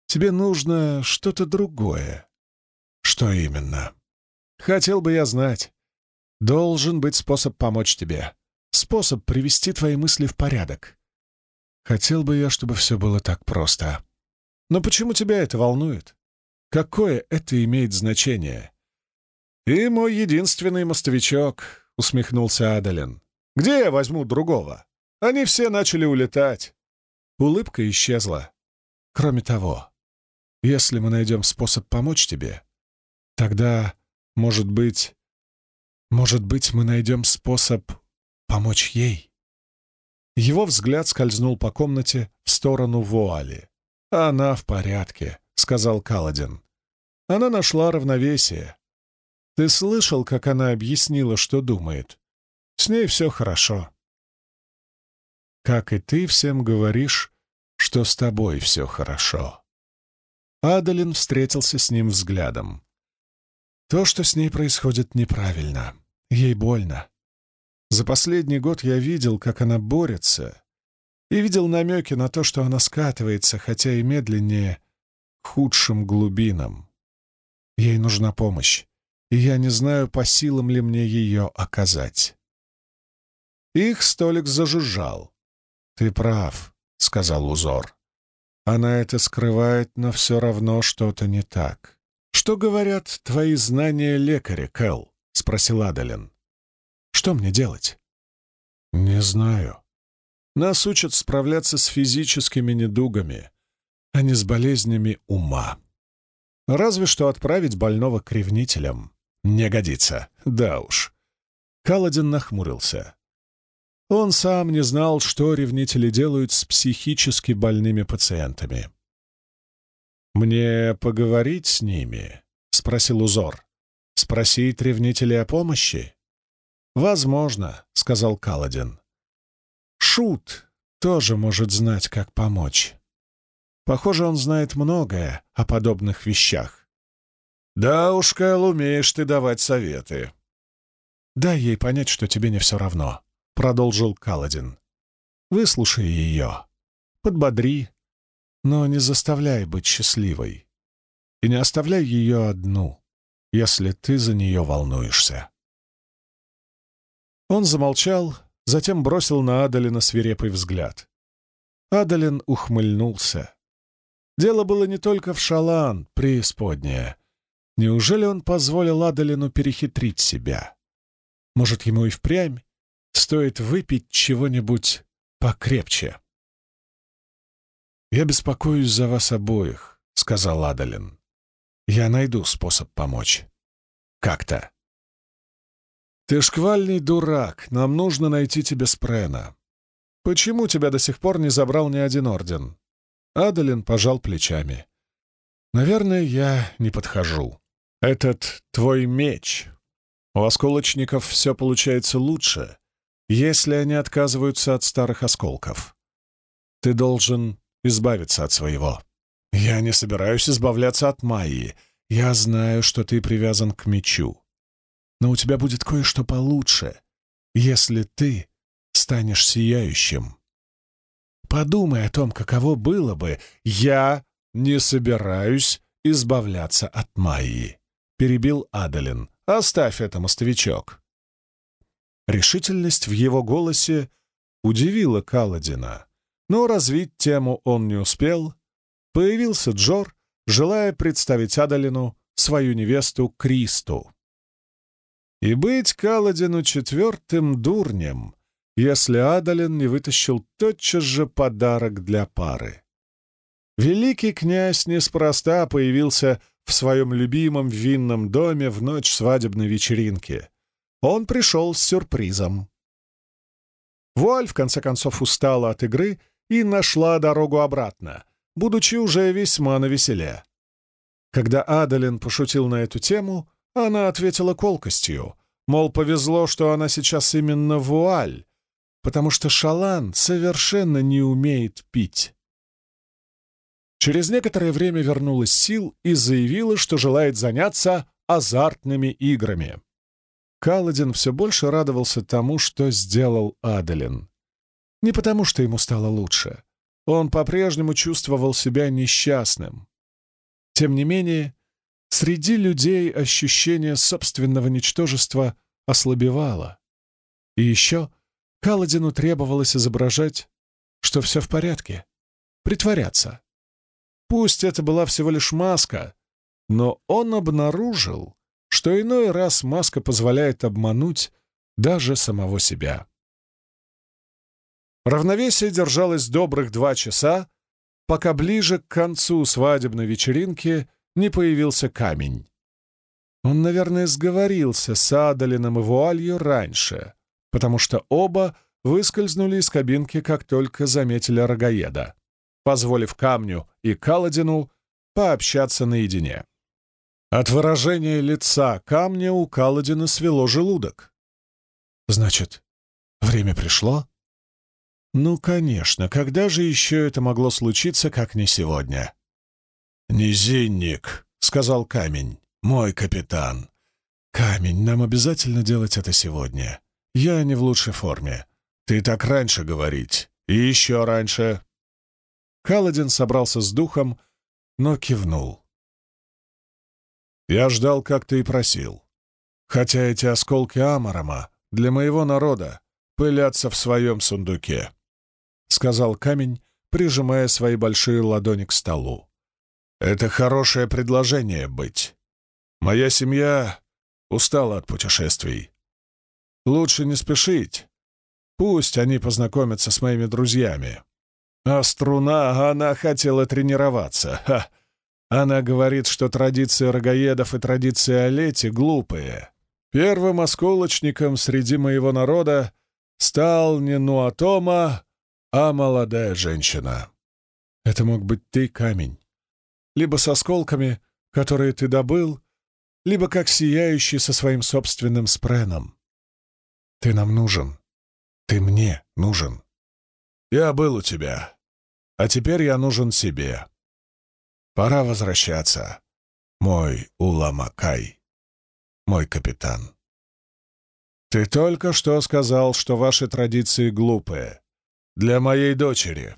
Тебе нужно что-то другое». «Что именно?» «Хотел бы я знать. Должен быть способ помочь тебе, способ привести твои мысли в порядок. Хотел бы я, чтобы все было так просто. Но почему тебя это волнует? Какое это имеет значение? И мой единственный мостовичок, — усмехнулся Адалин. Где я возьму другого? Они все начали улетать. Улыбка исчезла. Кроме того, если мы найдем способ помочь тебе, тогда, может быть, может быть, мы найдем способ помочь ей. Его взгляд скользнул по комнате в сторону вуали. «Она в порядке», — сказал Каладин. «Она нашла равновесие. Ты слышал, как она объяснила, что думает? С ней все хорошо». «Как и ты всем говоришь, что с тобой все хорошо». Адалин встретился с ним взглядом. «То, что с ней происходит, неправильно. Ей больно. За последний год я видел, как она борется, и видел намеки на то, что она скатывается, хотя и медленнее, к худшим глубинам. Ей нужна помощь, и я не знаю, по силам ли мне ее оказать. Их столик зажужжал. «Ты прав», — сказал узор. «Она это скрывает, но все равно что-то не так». «Что говорят твои знания лекаря, Кэл?» — спросил Адалин. Что мне делать? Не знаю. Нас учат справляться с физическими недугами, а не с болезнями ума. Разве что отправить больного к ревнителям. Не годится. Да уж. Каладин нахмурился. Он сам не знал, что ревнители делают с психически больными пациентами. «Мне поговорить с ними?» — спросил узор. «Спросить ревнителей о помощи?» «Возможно», — сказал Каладин. «Шут тоже может знать, как помочь. Похоже, он знает многое о подобных вещах». «Да уж, Кэл, умеешь ты давать советы». «Дай ей понять, что тебе не все равно», — продолжил Каладин. «Выслушай ее, подбодри, но не заставляй быть счастливой. И не оставляй ее одну, если ты за нее волнуешься». Он замолчал, затем бросил на Адалина свирепый взгляд. Адалин ухмыльнулся. Дело было не только в шалан, преисподняя. Неужели он позволил Адалину перехитрить себя? Может, ему и впрямь стоит выпить чего-нибудь покрепче? «Я беспокоюсь за вас обоих», — сказал Адалин. «Я найду способ помочь. Как-то». «Ты шквальный дурак, нам нужно найти тебе Спрена. Почему тебя до сих пор не забрал ни один орден?» Адалин пожал плечами. «Наверное, я не подхожу. Этот твой меч. У осколочников все получается лучше, если они отказываются от старых осколков. Ты должен избавиться от своего. Я не собираюсь избавляться от Майи. Я знаю, что ты привязан к мечу. Но у тебя будет кое-что получше, если ты станешь сияющим. Подумай о том, каково было бы. Я не собираюсь избавляться от Майи, — перебил Адалин. Оставь это, мостовичок. Решительность в его голосе удивила Каладина. Но развить тему он не успел. Появился Джор, желая представить Адалину свою невесту Кристу. И быть Каладину четвертым дурнем, если Адалин не вытащил тотчас же подарок для пары. Великий князь неспроста появился в своем любимом винном доме в ночь свадебной вечеринки. Он пришел с сюрпризом. Вуаль, в конце концов, устала от игры и нашла дорогу обратно, будучи уже весьма навеселе. Когда Адалин пошутил на эту тему, она ответила колкостью, мол, повезло, что она сейчас именно вуаль, потому что Шалан совершенно не умеет пить. Через некоторое время вернулась сил и заявила, что желает заняться азартными играми. Каладин все больше радовался тому, что сделал Аделин. Не потому, что ему стало лучше. Он по-прежнему чувствовал себя несчастным. Тем не менее, среди людей ощущение собственного ничтожества ослабевало. И еще Каладину требовалось изображать, что все в порядке, притворяться. Пусть это была всего лишь маска, но он обнаружил, что иной раз маска позволяет обмануть даже самого себя. Равновесие держалось добрых два часа, пока ближе к концу свадебной вечеринки не появился камень. Он, наверное, сговорился с Адалином и Вуалью раньше, потому что оба выскользнули из кабинки, как только заметили рогаеда позволив камню и Каладину пообщаться наедине. От выражения лица камня у Каладина свело желудок. «Значит, время пришло?» «Ну, конечно, когда же еще это могло случиться, как не сегодня?» «Низинник», — сказал камень, — «мой капитан». «Камень, нам обязательно делать это сегодня. Я не в лучшей форме. Ты так раньше говорить. И еще раньше. Каладин собрался с духом, но кивнул. «Я ждал, как ты и просил. Хотя эти осколки Амарама для моего народа пылятся в своем сундуке», — сказал камень, прижимая свои большие ладони к столу. «Это хорошее предложение быть. Моя семья устала от путешествий. Лучше не спешить. Пусть они познакомятся с моими друзьями. А струна, она хотела тренироваться. Ха! Она говорит, что традиции рогаедов и традиции Олети глупые. Первым осколочником среди моего народа стал не Нуатома, а молодая женщина. Это мог быть ты, камень. Либо с осколками, которые ты добыл, либо как сияющий со своим собственным спреном. Ты нам нужен. Ты мне нужен. Я был у тебя. А теперь я нужен себе. Пора возвращаться, мой Уламакай, мой капитан. Ты только что сказал, что ваши традиции глупые. Для моей дочери.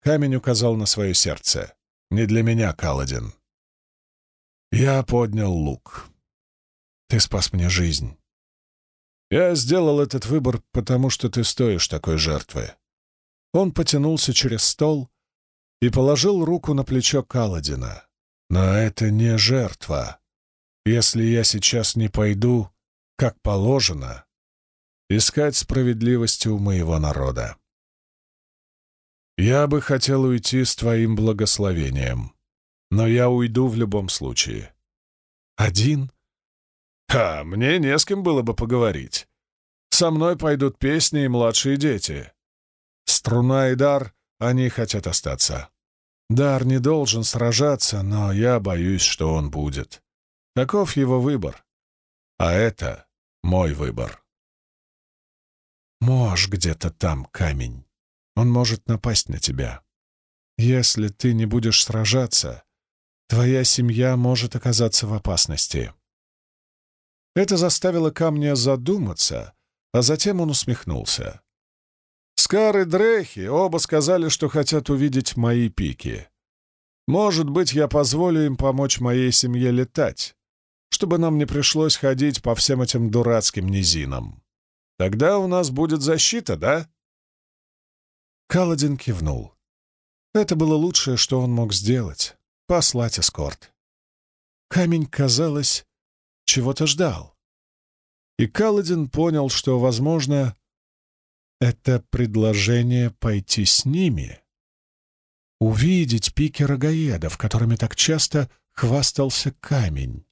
Камень указал на свое сердце. Не для меня, Каладин. Я поднял лук. Ты спас мне жизнь. Я сделал этот выбор, потому что ты стоишь такой жертвы». Он потянулся через стол и положил руку на плечо Каладина. «Но это не жертва. Если я сейчас не пойду, как положено, искать справедливости у моего народа. Я бы хотел уйти с твоим благословением, но я уйду в любом случае. Один? А мне не с кем было бы поговорить. Со мной пойдут песни и младшие дети. Струна и дар, они хотят остаться. Дар не должен сражаться, но я боюсь, что он будет. Таков его выбор. А это мой выбор. Мож где-то там камень. Он может напасть на тебя. Если ты не будешь сражаться, твоя семья может оказаться в опасности. Это заставило камня задуматься, а затем он усмехнулся. Скар и Дрехи оба сказали, что хотят увидеть мои пики. Может быть, я позволю им помочь моей семье летать, чтобы нам не пришлось ходить по всем этим дурацким низинам. Тогда у нас будет защита, да?» Каладин кивнул. Это было лучшее, что он мог сделать — послать эскорт. Камень, казалось, чего-то ждал. И Каладин понял, что, возможно, это предложение пойти с ними. Увидеть пики рогаедов, которыми так часто хвастался камень.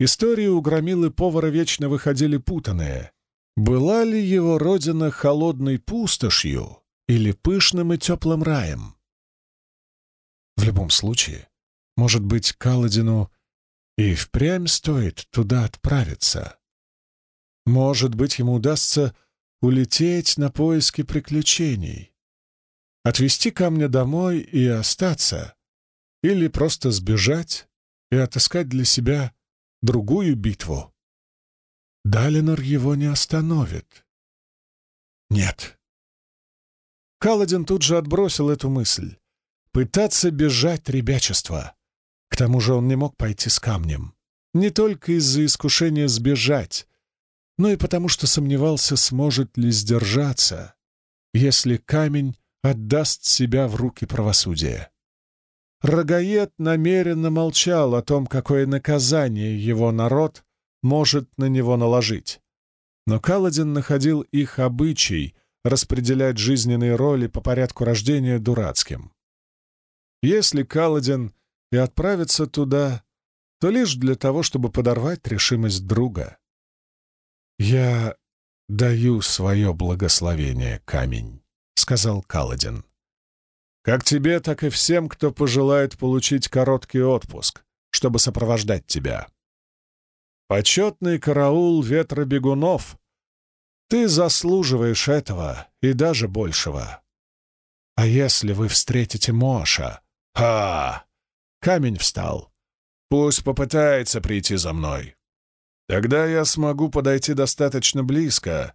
Истории у громилы повара вечно выходили путанные. Была ли его родина холодной пустошью или пышным и теплым раем? В любом случае, может быть, Каладину и впрямь стоит туда отправиться. Может быть, ему удастся улететь на поиски приключений, отвезти камня домой и остаться, или просто сбежать и отыскать для себя другую битву. Далинор его не остановит. Нет. Каладин тут же отбросил эту мысль. Пытаться бежать ребячества. К тому же он не мог пойти с камнем. Не только из-за искушения сбежать, но и потому что сомневался, сможет ли сдержаться, если камень отдаст себя в руки правосудия. Рогаед намеренно молчал о том, какое наказание его народ может на него наложить. Но Каладин находил их обычай распределять жизненные роли по порядку рождения дурацким. Если Каладин и отправится туда, то лишь для того, чтобы подорвать решимость друга. «Я даю свое благословение, камень», — сказал Каладин. Как тебе, так и всем, кто пожелает получить короткий отпуск, чтобы сопровождать тебя. Почетный караул ветра бегунов. Ты заслуживаешь этого и даже большего. А если вы встретите Моша? Ха! Камень встал. Пусть попытается прийти за мной. Тогда я смогу подойти достаточно близко,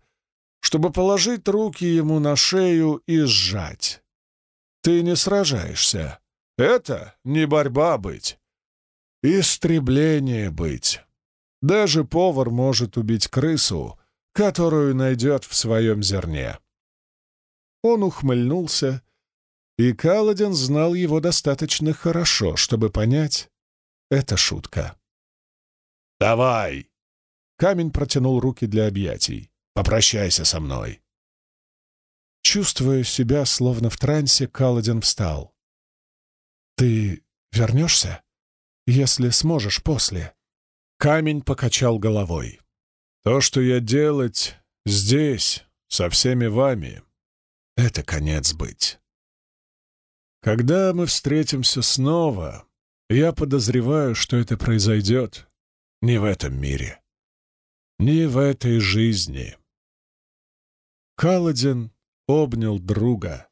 чтобы положить руки ему на шею и сжать. Ты не сражаешься. Это не борьба быть. Истребление быть. Даже повар может убить крысу, которую найдет в своем зерне. Он ухмыльнулся, и Каладин знал его достаточно хорошо, чтобы понять — это шутка. «Давай!» Камень протянул руки для объятий. «Попрощайся со мной!» Чувствуя себя словно в трансе, Каладин встал. «Ты вернешься, если сможешь после?» Камень покачал головой. «То, что я делать здесь, со всеми вами, это конец быть. Когда мы встретимся снова, я подозреваю, что это произойдет не в этом мире, не в этой жизни». Каладин обнял друга.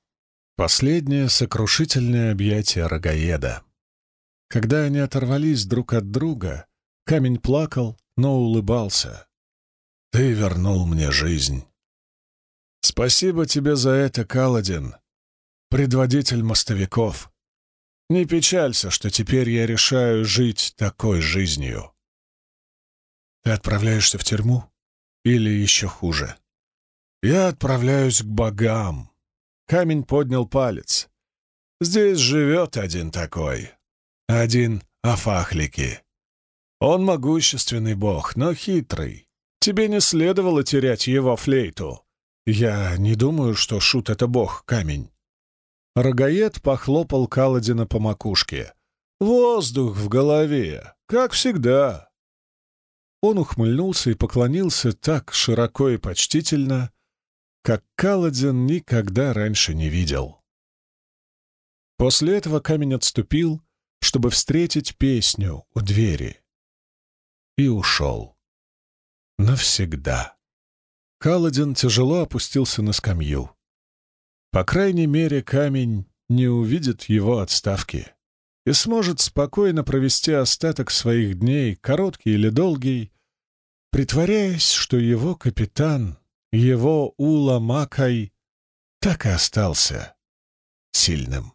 Последнее сокрушительное объятие рогаеда. Когда они оторвались друг от друга, камень плакал, но улыбался. «Ты вернул мне жизнь. Спасибо тебе за это, Каладин, предводитель мостовиков. Не печалься, что теперь я решаю жить такой жизнью». «Ты отправляешься в тюрьму?» или еще хуже. Я отправляюсь к богам. Камень поднял палец. Здесь живет один такой. Один Афахлики. Он могущественный бог, но хитрый. Тебе не следовало терять его флейту. Я не думаю, что Шут — это бог, камень. Рогаед похлопал Каладина по макушке. «Воздух в голове, как всегда». Он ухмыльнулся и поклонился так широко и почтительно, как Каладин никогда раньше не видел. После этого камень отступил, чтобы встретить песню у двери, и ушел. Навсегда. Каладин тяжело опустился на скамью. По крайней мере, камень не увидит его отставки и сможет спокойно провести остаток своих дней, короткий или долгий, притворяясь, что его капитан, его Ула Макай, так и остался сильным.